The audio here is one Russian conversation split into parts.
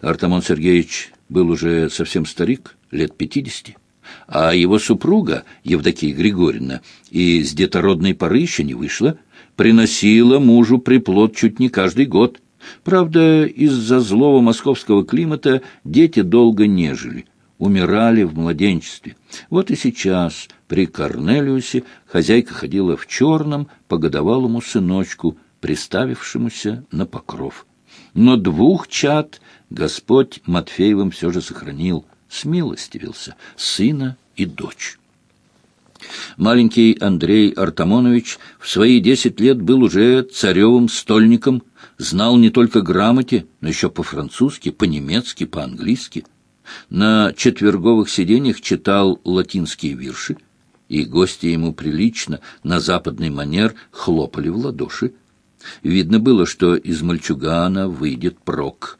Артамон Сергеевич был уже совсем старик, лет пятидесяти, а его супруга, Евдокия Григорьевна, и с детородной поры еще не вышла, приносила мужу приплод чуть не каждый год. Правда, из-за злого московского климата дети долго не жили, умирали в младенчестве. Вот и сейчас при Корнелиусе хозяйка ходила в черном по годовалому сыночку, приставившемуся на покров. Но двух чад Господь Матфеевым все же сохранил, смилостивился, сына и дочь. Маленький Андрей Артамонович в свои десять лет был уже царевым стольником, знал не только грамоте, но еще по-французски, по-немецки, по-английски. На четверговых сиденьях читал латинские вирши, и гости ему прилично, на западный манер, хлопали в ладоши. Видно было, что из мальчугана выйдет прок.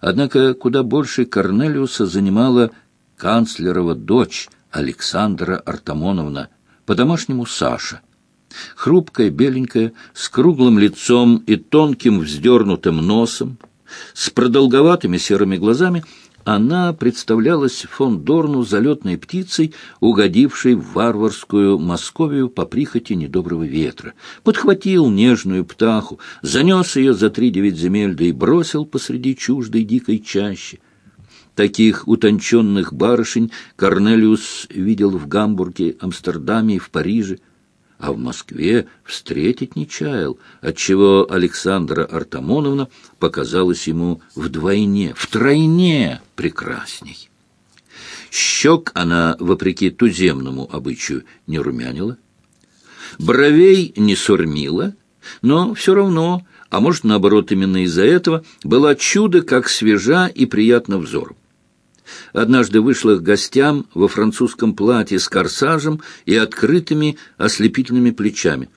Однако куда больше Корнелиуса занимала канцлерова дочь Александра Артамоновна, по-домашнему Саша. Хрупкая, беленькая, с круглым лицом и тонким вздернутым носом, с продолговатыми серыми глазами — она представлялась фон Дорну залетной птицей, угодившей в варварскую Московию по прихоти недоброго ветра. Подхватил нежную птаху, занес ее за три девять земель, да и бросил посреди чуждой дикой чащи. Таких утонченных барышень Корнелиус видел в Гамбурге, Амстердаме и в Париже а в Москве встретить не чаял, отчего Александра Артамоновна показалась ему вдвойне, втройне прекрасней. Щек она, вопреки туземному обычаю, не румянила, бровей не сурмила, но все равно, а может, наоборот, именно из-за этого, была чудо, как свежа и приятна взору однажды вышла к гостям во французском платье с корсажем и открытыми ослепительными плечами.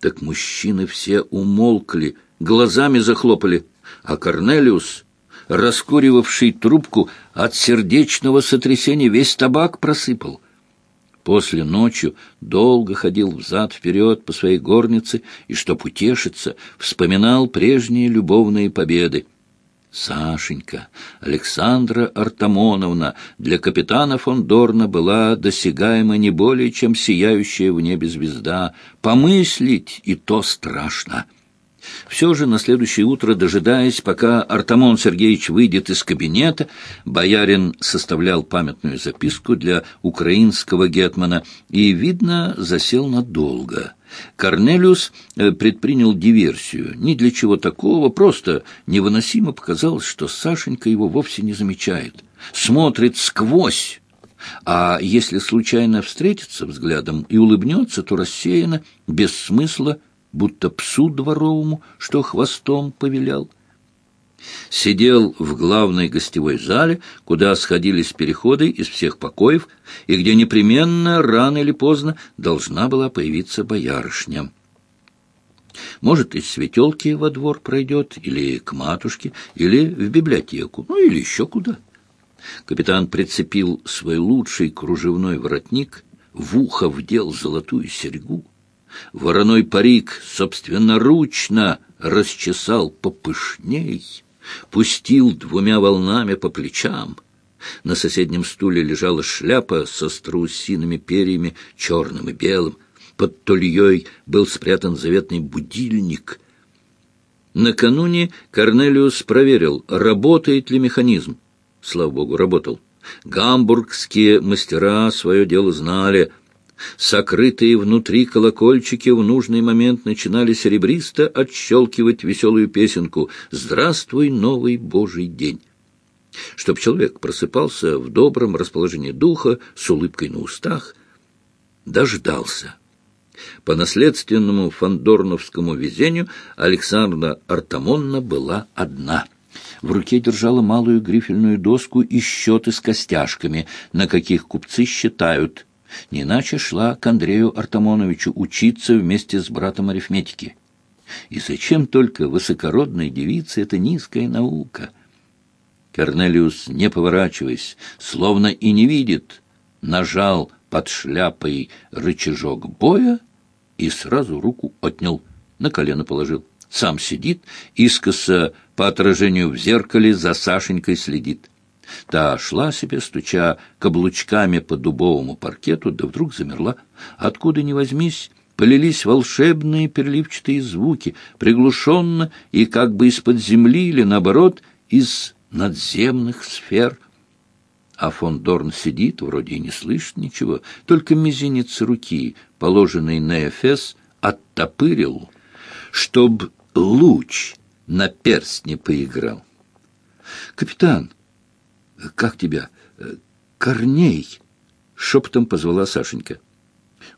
Так мужчины все умолкли, глазами захлопали, а Корнелиус, раскуривавший трубку от сердечного сотрясения, весь табак просыпал. После ночью долго ходил взад-вперед по своей горнице и, чтоб утешиться, вспоминал прежние любовные победы. Сашенька, Александра Артамоновна для капитана фон Дорна была досягаема не более, чем сияющая в небе звезда. Помыслить и то страшно. Все же на следующее утро, дожидаясь, пока Артамон Сергеевич выйдет из кабинета, боярин составлял памятную записку для украинского гетмана и, видно, засел надолго. Корнелиус э, предпринял диверсию. Ни для чего такого, просто невыносимо показалось, что Сашенька его вовсе не замечает. Смотрит сквозь. А если случайно встретится взглядом и улыбнется, то рассеянно, без смысла, будто псу дворовому, что хвостом повелял сидел в главной гостевой зале, куда сходились переходы из всех покоев, и где непременно, рано или поздно, должна была появиться боярышня. Может, из светелки во двор пройдет, или к матушке, или в библиотеку, ну или еще куда. Капитан прицепил свой лучший кружевной воротник, в ухо вдел золотую серьгу, вороной парик собственноручно расчесал попышней, пустил двумя волнами по плечам. На соседнем стуле лежала шляпа со страусиными перьями, черным и белым. Под тульей был спрятан заветный будильник. Накануне Корнелиус проверил, работает ли механизм. Слава богу, работал. Гамбургские мастера свое дело знали — Сокрытые внутри колокольчики в нужный момент начинали серебристо отщелкивать веселую песенку «Здравствуй, новый Божий день!» Чтоб человек просыпался в добром расположении духа, с улыбкой на устах, дождался. По наследственному фандорновскому везению Александра Артамонна была одна — в руке держала малую грифельную доску и счеты с костяшками, на каких купцы считают не шла к Андрею Артамоновичу учиться вместе с братом арифметики. И зачем только высокородной девице эта низкая наука? Корнелиус, не поворачиваясь, словно и не видит, нажал под шляпой рычажок боя и сразу руку отнял, на колено положил. Сам сидит, искоса по отражению в зеркале за Сашенькой следит. Та шла себе, стуча каблучками по дубовому паркету, да вдруг замерла. Откуда ни возьмись, полились волшебные переливчатые звуки, приглушенно и как бы из-под земли или, наоборот, из надземных сфер. А фон Дорн сидит, вроде и не слышит ничего, только мизинец руки, положенный на эфес, оттопырил, чтоб луч на перстне поиграл. «Капитан!» «Как тебя? Э, Корней!» — шепотом позвала Сашенька.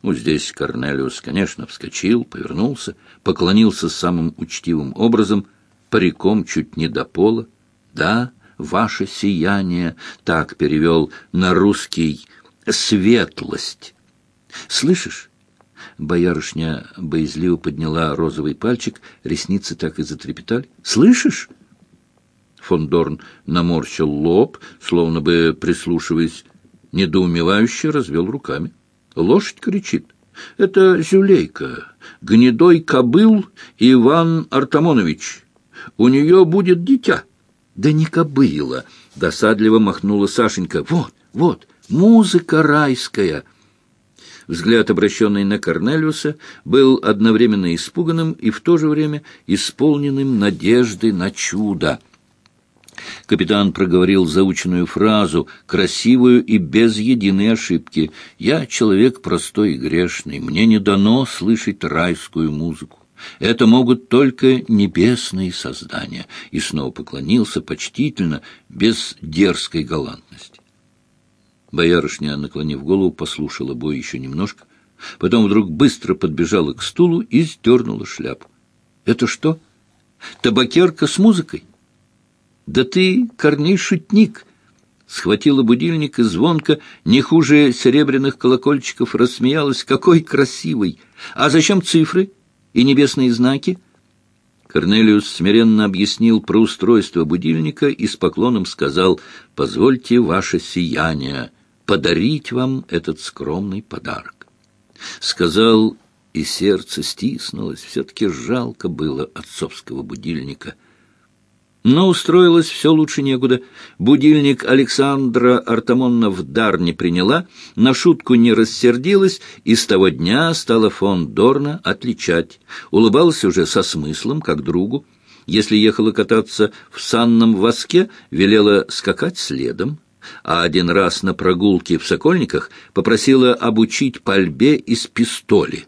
Ну, здесь Корнелиус, конечно, вскочил, повернулся, поклонился самым учтивым образом, париком чуть не до пола. «Да, ваше сияние!» — так перевел на русский «светлость». «Слышишь?» Боярышня боязливо подняла розовый пальчик, ресницы так и затрепетали. «Слышишь?» Фон Дорн наморщил лоб, словно бы прислушиваясь, недоумевающе развел руками. Лошадь кричит. Это Зюлейка, гнедой кобыл Иван Артамонович. У нее будет дитя. Да не кобыла, досадливо махнула Сашенька. Вот, вот, музыка райская. Взгляд, обращенный на Корнелиуса, был одновременно испуганным и в то же время исполненным надежды на чудо. Капитан проговорил заученную фразу, красивую и без единой ошибки. «Я человек простой и грешный, мне не дано слышать райскую музыку. Это могут только небесные создания». И снова поклонился почтительно, без дерзкой галантности. Боярышня, наклонив голову, послушала бой еще немножко, потом вдруг быстро подбежала к стулу и сдернула шляпу. «Это что? Табакерка с музыкой?» «Да ты, Корней, шутник!» Схватила будильник и звонко, не хуже серебряных колокольчиков, рассмеялась. «Какой красивый! А зачем цифры и небесные знаки?» Корнелиус смиренно объяснил про устройство будильника и с поклоном сказал «Позвольте ваше сияние подарить вам этот скромный подарок». Сказал, и сердце стиснулось, все-таки жалко было отцовского будильника — но устроилось все лучше некуда. Будильник Александра Артамонна в дар не приняла, на шутку не рассердилась, и с того дня стала фон Дорна отличать. Улыбалась уже со смыслом, как другу. Если ехала кататься в санном воске, велела скакать следом. А один раз на прогулке в Сокольниках попросила обучить пальбе из пистоли.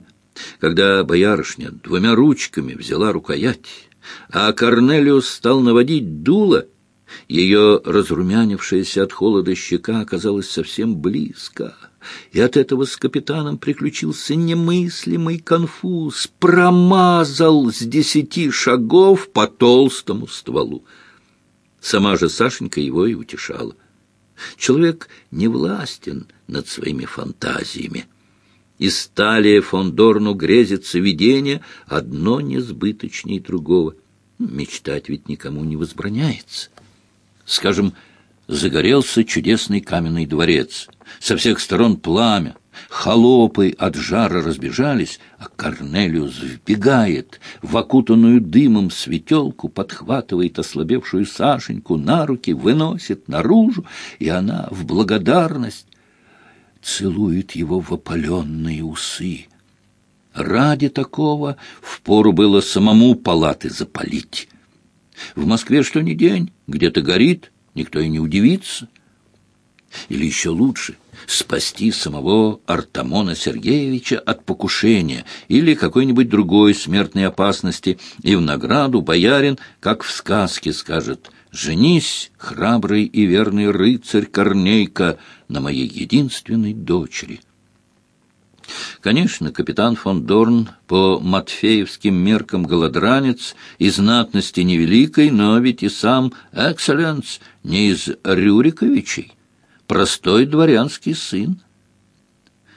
Когда боярышня двумя ручками взяла рукоять а Корнелиус стал наводить дуло, ее разрумянившаяся от холода щека оказалась совсем близко, и от этого с капитаном приключился немыслимый конфуз, промазал с десяти шагов по толстому стволу. Сама же Сашенька его и утешала. Человек не властен над своими фантазиями. Из стали фон Дорну грезится видение, одно несбыточнее другого. Мечтать ведь никому не возбраняется. Скажем, загорелся чудесный каменный дворец. Со всех сторон пламя. Холопы от жара разбежались, а Корнелиус вбегает в окутанную дымом светелку, подхватывает ослабевшую Сашеньку на руки, выносит наружу, и она в благодарность целует его в опаленные усы. Ради такого впору было самому палаты запалить. В Москве что ни день, где-то горит, никто и не удивится. Или еще лучше — спасти самого Артамона Сергеевича от покушения или какой-нибудь другой смертной опасности, и в награду боярин, как в сказке, скажет «Женись, храбрый и верный рыцарь Корнейка, на моей единственной дочери». Конечно, капитан фон Дорн по матфеевским меркам голодранец, и знатности невеликой, но ведь и сам экселленс не из Рюриковичей, простой дворянский сын.